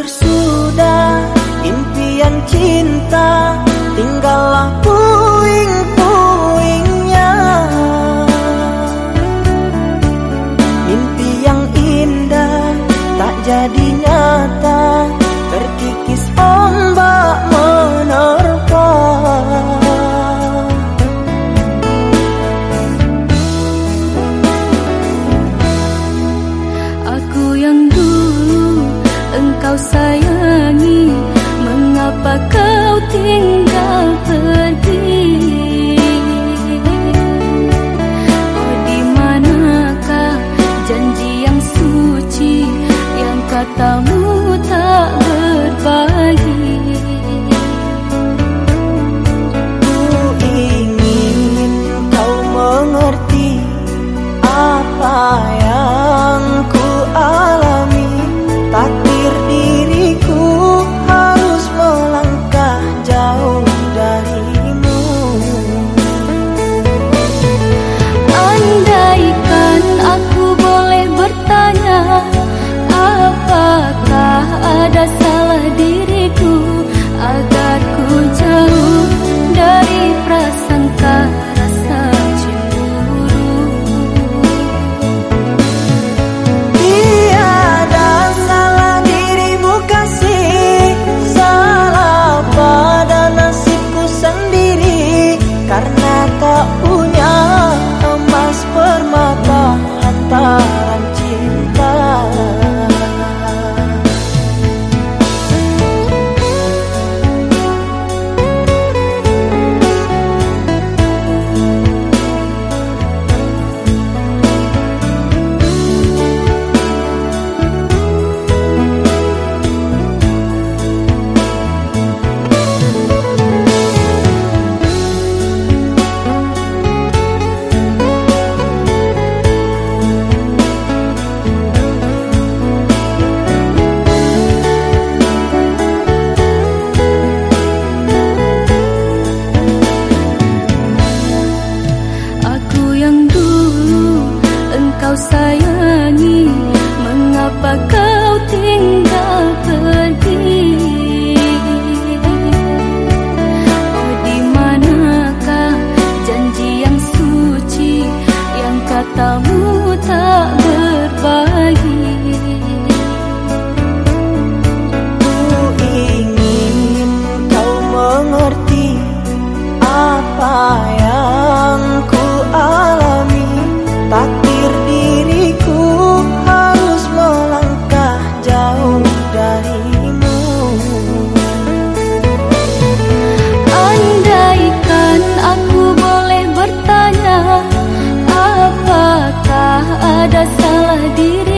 bersuara. katamu ada salah diri